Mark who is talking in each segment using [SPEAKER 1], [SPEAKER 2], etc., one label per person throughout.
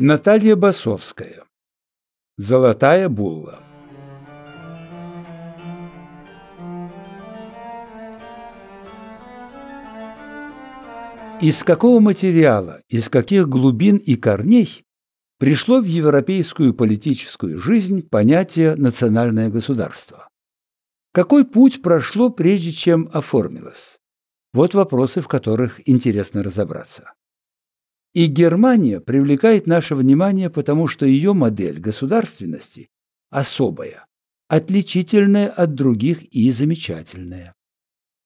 [SPEAKER 1] Наталья Басовская. Золотая булла. Из какого материала, из каких глубин и корней пришло в европейскую политическую жизнь понятие «национальное государство»? Какой путь прошло, прежде чем оформилось? Вот вопросы, в которых интересно разобраться. И Германия привлекает наше внимание, потому что ее модель государственности особая, отличительная от других и замечательная.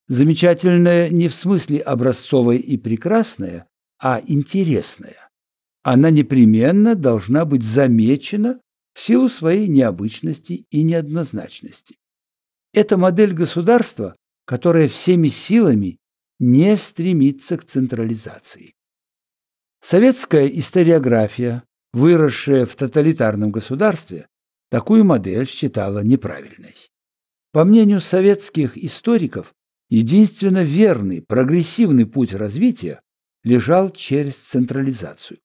[SPEAKER 1] Замечательная не в смысле образцовая и прекрасная, а интересная. Она непременно должна быть замечена в силу своей необычности и неоднозначности. Это модель государства, которая всеми силами не стремится к централизации. Советская историография, выросшая в тоталитарном государстве, такую модель считала неправильной. По мнению советских историков, единственно верный, прогрессивный путь развития лежал через централизацию.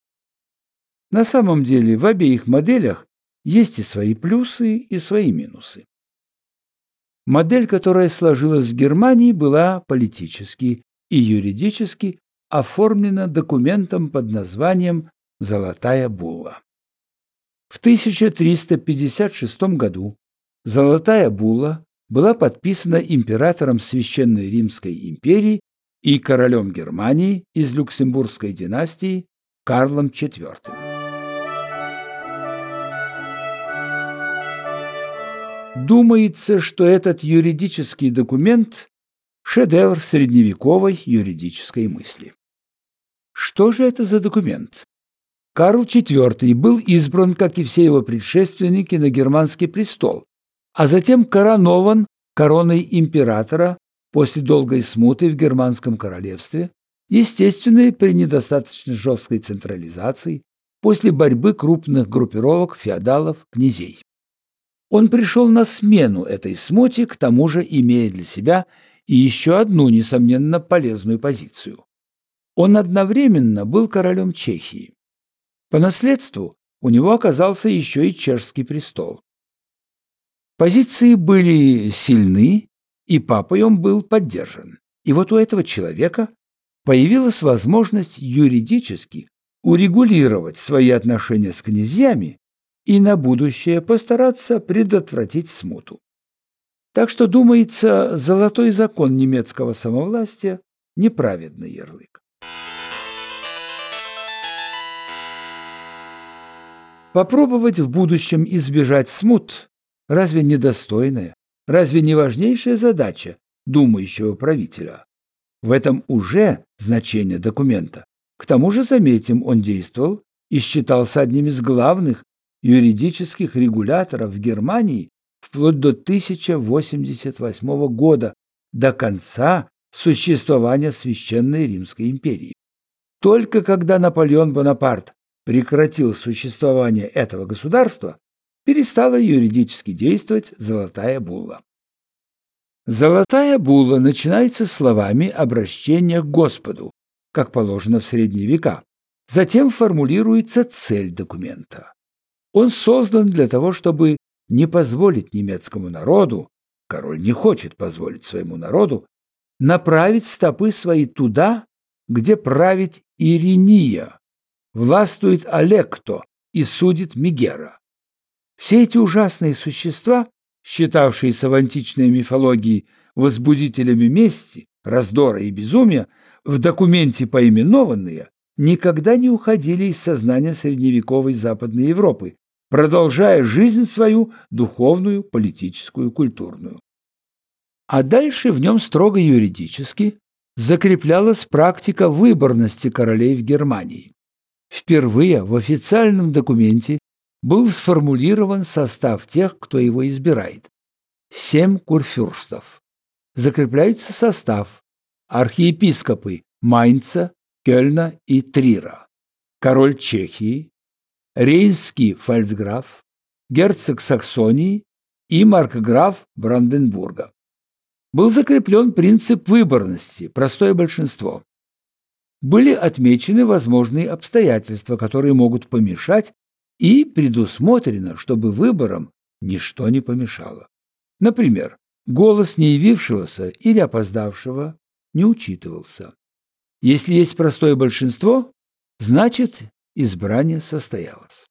[SPEAKER 1] На самом деле в обеих моделях есть и свои плюсы, и свои минусы. Модель, которая сложилась в Германии, была политически и юридически оформлена документом под названием «Золотая булла». В 1356 году «Золотая булла» была подписана императором Священной Римской империи и королем Германии из Люксембургской династии Карлом IV. Думается, что этот юридический документ – шедевр средневековой юридической мысли. Что же это за документ? Карл IV был избран, как и все его предшественники, на германский престол, а затем коронован короной императора после долгой смуты в германском королевстве, естественно, при недостаточно жесткой централизации, после борьбы крупных группировок феодалов, князей. Он пришел на смену этой смуте, к тому же имея для себя и еще одну, несомненно, полезную позицию. Он одновременно был королем Чехии. По наследству у него оказался еще и чешский престол. Позиции были сильны, и папой он был поддержан. И вот у этого человека появилась возможность юридически урегулировать свои отношения с князьями и на будущее постараться предотвратить смуту. Так что, думается, золотой закон немецкого самовластия – неправедный ярлык. Попробовать в будущем избежать смут – разве недостойная, разве не важнейшая задача думающего правителя? В этом уже значение документа. К тому же, заметим, он действовал и считался одним из главных юридических регуляторов в Германии вплоть до 1088 года, до конца существования Священной Римской империи. Только когда Наполеон Бонапарт прекратил существование этого государства, перестала юридически действовать Золотая Булла. Золотая Булла начинается словами обращения к Господу, как положено в средние века. Затем формулируется цель документа. Он создан для того, чтобы не позволить немецкому народу, король не хочет позволить своему народу, направить стопы свои туда, где правит Ириния, властвует Олекто и судит Мигера. Все эти ужасные существа, считавшиеся в античной мифологии возбудителями мести, раздора и безумия, в документе поименованные, никогда не уходили из сознания средневековой Западной Европы, продолжая жизнь свою духовную, политическую, культурную. А дальше в нем строго юридически закреплялась практика выборности королей в Германии. Впервые в официальном документе был сформулирован состав тех, кто его избирает. Семь курфюрстов. Закрепляется состав архиепископы Майнца, Кёльна и Трира, король Чехии, рейнский фальцграф, герцог Саксонии и маркграф Бранденбурга. Был закреплен принцип выборности, простое большинство. были отмечены возможные обстоятельства, которые могут помешать, и предусмотрено, чтобы выборам ничто не помешало. Например, голос не явившегося или опоздавшего не учитывался. Если есть простое большинство, значит, избрание состоялось.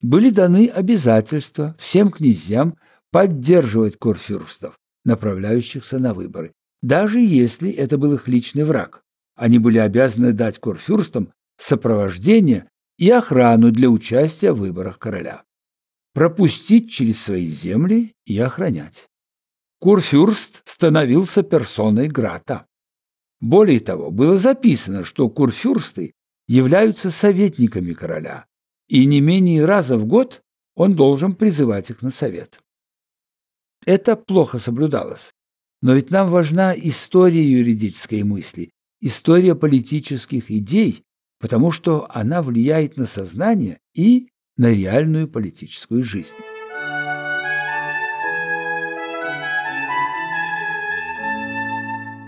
[SPEAKER 1] Были даны обязательства всем князьям поддерживать курфюрстов, направляющихся на выборы, даже если это был их личный враг. Они были обязаны дать курфюрстам сопровождение и охрану для участия в выборах короля, пропустить через свои земли и охранять. Курфюрст становился персоной Грата. Более того, было записано, что курфюрсты являются советниками короля, и не менее раза в год он должен призывать их на совет. Это плохо соблюдалось. Но ведь нам важна история юридической мысли, история политических идей, потому что она влияет на сознание и на реальную политическую жизнь.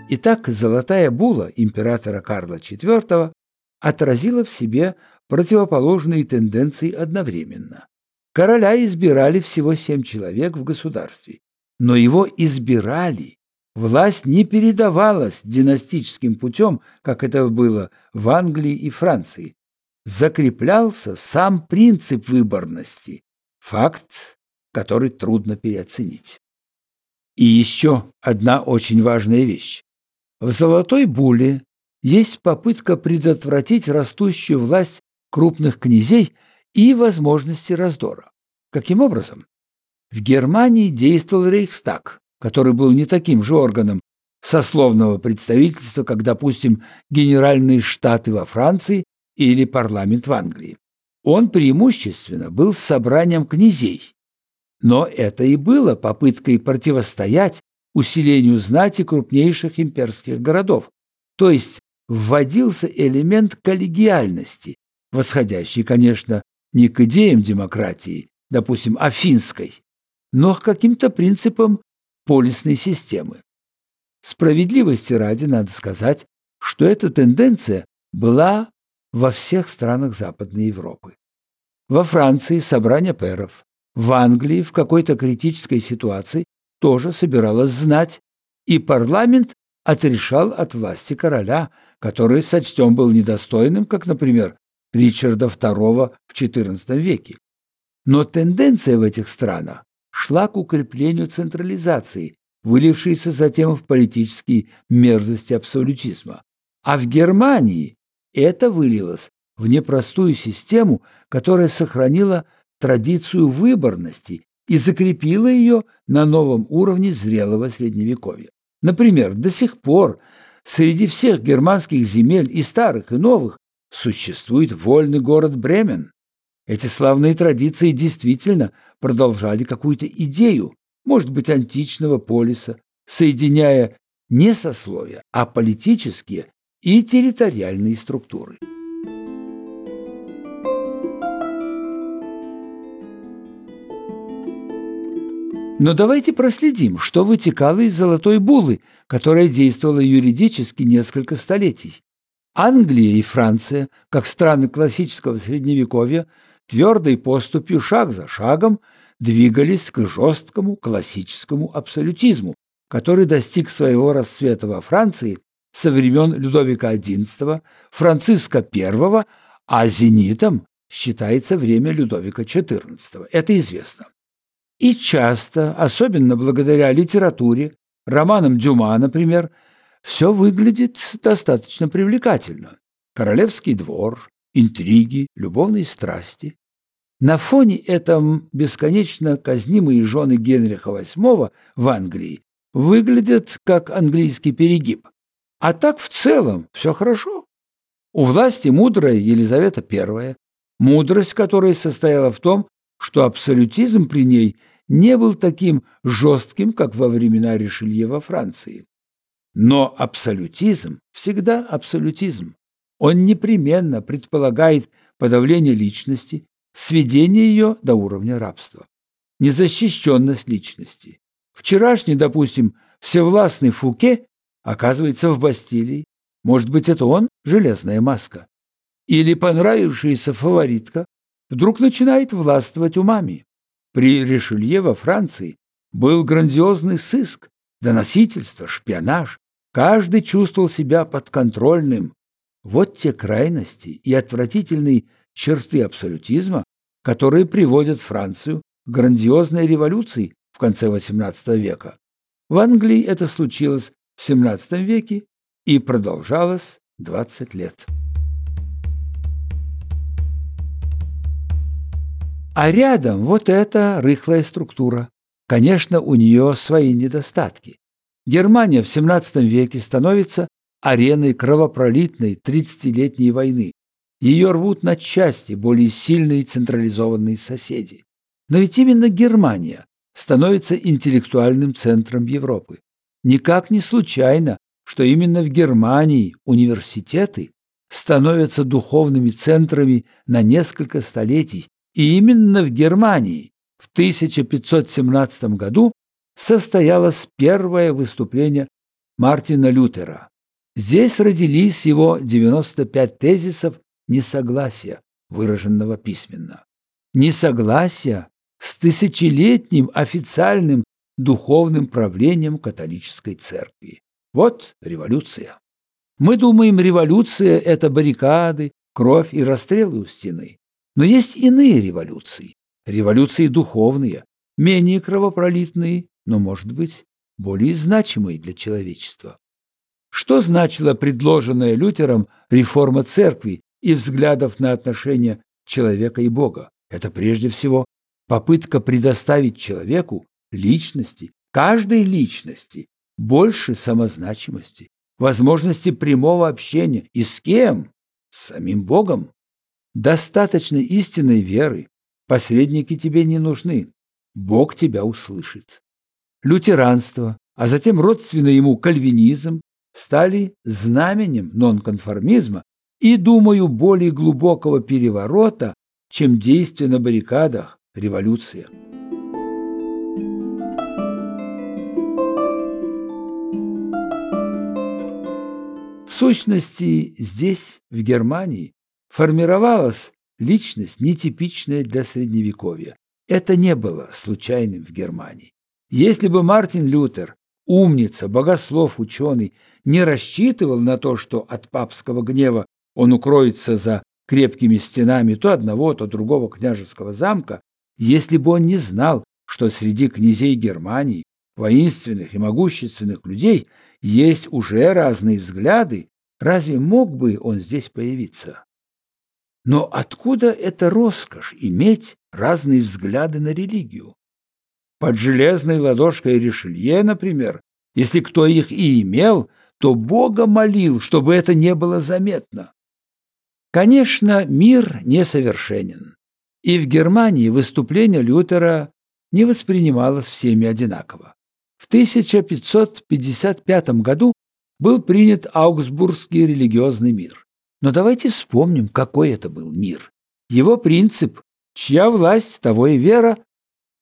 [SPEAKER 1] Итак, золотая була императора Карла IV отразила в себе противоположные тенденции одновременно. Короля избирали всего семь человек в государстве, но его избирали. Власть не передавалась династическим путем, как это было в Англии и Франции. Закреплялся сам принцип выборности, факт, который трудно переоценить. И еще одна очень важная вещь. В «Золотой буле» есть попытка предотвратить растущую власть крупных князей и возможности раздора. Каким образом? В Германии действовал Рейхстаг, который был не таким же органом сословного представительства, как, допустим, Генеральные Штаты во Франции или парламент в Англии. Он преимущественно был собранием князей. Но это и было попыткой противостоять усилению знати крупнейших имперских городов, то есть вводился элемент коллегиальности, восходящий, конечно, не к идеям демократии, допустим, афинской, но к каким-то принципам полисной системы. Справедливости ради надо сказать, что эта тенденция была во всех странах Западной Европы. Во Франции собрание пэров, в Англии в какой-то критической ситуации тоже собиралось знать, и парламент отрешал от власти короля, который сочтен был недостойным, как, например, Ричарда II в XIV веке. Но тенденция в этих странах шла к укреплению централизации, вылившейся затем в политические мерзости абсолютизма. А в Германии это вылилось в непростую систему, которая сохранила традицию выборности и закрепила ее на новом уровне зрелого средневековья. Например, до сих пор среди всех германских земель и старых, и новых существует вольный город Бремен. Эти славные традиции действительно продолжали какую-то идею, может быть, античного полиса, соединяя не сословия, а политические и территориальные структуры. Но давайте проследим, что вытекало из Золотой Булы, которая действовала юридически несколько столетий. Англия и Франция, как страны классического Средневековья, твердой поступью шаг за шагом двигались к жесткому классическому абсолютизму, который достиг своего расцвета во Франции со времен Людовика XI, Франциска I, а зенитом считается время Людовика XIV. Это известно. И часто, особенно благодаря литературе, романам Дюма, например, все выглядит достаточно привлекательно. Королевский двор, интриги, любовные страсти. На фоне этом бесконечно казнимые жены Генриха VIII в Англии выглядят как английский перегиб. А так в целом все хорошо. У власти мудрая Елизавета I, мудрость которой состояла в том, что абсолютизм при ней – не был таким жестким, как во времена Ришелье во Франции. Но абсолютизм всегда абсолютизм. Он непременно предполагает подавление личности, сведение ее до уровня рабства, незащищенность личности. Вчерашний, допустим, всевластный Фуке оказывается в Бастилии, Может быть, это он, железная маска? Или понравившаяся фаворитка вдруг начинает властвовать умами? При Ришелье во Франции был грандиозный сыск, доносительство, шпионаж. Каждый чувствовал себя подконтрольным. Вот те крайности и отвратительные черты абсолютизма, которые приводят Францию к грандиозной революции в конце XVIII века. В Англии это случилось в XVII веке и продолжалось 20 лет. А рядом вот эта рыхлая структура. Конечно, у нее свои недостатки. Германия в XVII веке становится ареной кровопролитной 30-летней войны. Ее рвут на части более сильные централизованные соседи. Но ведь именно Германия становится интеллектуальным центром Европы. Никак не случайно, что именно в Германии университеты становятся духовными центрами на несколько столетий, и именно в Германии в 1517 году состоялось первое выступление Мартина Лютера. Здесь родились его 95 тезисов несогласия, выраженного письменно. Несогласия с тысячелетним официальным духовным правлением католической церкви. Вот революция. Мы думаем, революция – это баррикады, кровь и расстрелы у стены. Но есть иные революции. Революции духовные, менее кровопролитные, но, может быть, более значимые для человечества. Что значила предложенная Лютером реформа церкви и взглядов на отношения человека и Бога? Это прежде всего попытка предоставить человеку, личности, каждой личности, больше самозначимости, возможности прямого общения. И с кем? С самим Богом. Достаточно истинной веры. Посредники тебе не нужны. Бог тебя услышит. Лютеранство, а затем родственный ему кальвинизм стали знаменем нонконформизма и, думаю, более глубокого переворота, чем действие на баррикадах, революция. В сущности, здесь, в Германии, формировалась личность, нетипичная для Средневековья. Это не было случайным в Германии. Если бы Мартин Лютер, умница, богослов, ученый, не рассчитывал на то, что от папского гнева он укроется за крепкими стенами то одного, то другого княжеского замка, если бы он не знал, что среди князей Германии, воинственных и могущественных людей, есть уже разные взгляды, разве мог бы он здесь появиться? Но откуда эта роскошь иметь разные взгляды на религию? Под железной ладошкой Ришелье, например, если кто их и имел, то Бога молил, чтобы это не было заметно. Конечно, мир несовершенен. И в Германии выступление Лютера не воспринималось всеми одинаково. В 1555 году был принят Аугсбургский религиозный мир. Но давайте вспомним, какой это был мир. Его принцип «чья власть, того и вера»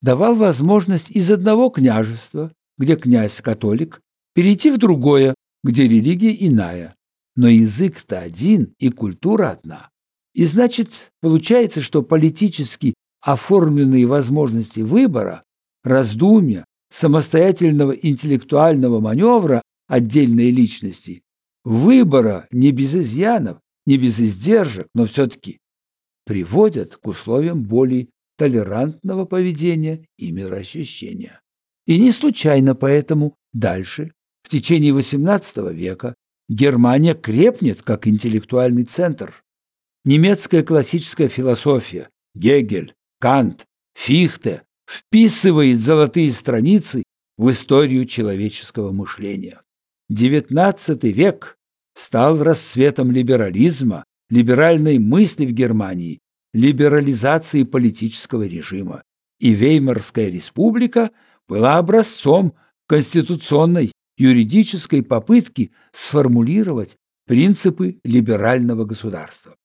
[SPEAKER 1] давал возможность из одного княжества, где князь католик, перейти в другое, где религия иная. Но язык-то один и культура одна. И значит, получается, что политически оформленные возможности выбора, раздумья, самостоятельного интеллектуального маневра отдельной личности, выбора не без изъянов, не без издержек, но все-таки приводят к условиям более толерантного поведения и мироощущения. И не случайно поэтому дальше, в течение XVIII века, Германия крепнет как интеллектуальный центр. Немецкая классическая философия Гегель, Кант, Фихте вписывает золотые страницы в историю человеческого мышления. XIX век стал расцветом либерализма, либеральной мысли в Германии, либерализации политического режима. И Веймарская республика была образцом конституционной юридической попытки сформулировать принципы либерального государства.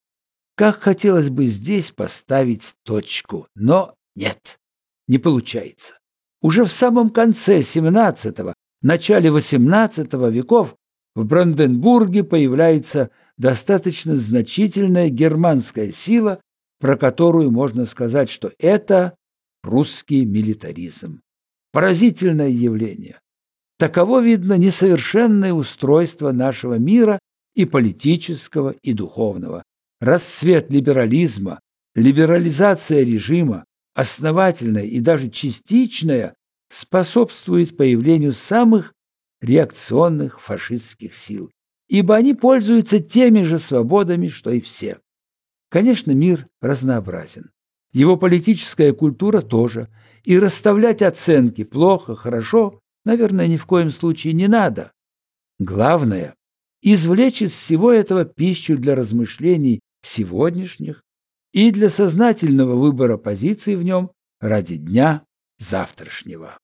[SPEAKER 1] Как хотелось бы здесь поставить точку, но нет, не получается. Уже в самом конце XVII, начале XVIII веков в Бранденбурге появляется достаточно значительная германская сила, про которую можно сказать, что это русский милитаризм. Поразительное явление. Таково, видно, несовершенное устройство нашего мира и политического, и духовного. Расцвет либерализма, либерализация режима, основательная и даже частичная, способствует появлению самых реакционных фашистских сил, ибо они пользуются теми же свободами, что и все. Конечно, мир разнообразен. Его политическая культура тоже. И расставлять оценки плохо, хорошо, наверное, ни в коем случае не надо. Главное – извлечь из всего этого пищу для размышлений сегодняшних и для сознательного выбора позиций в нем ради дня завтрашнего.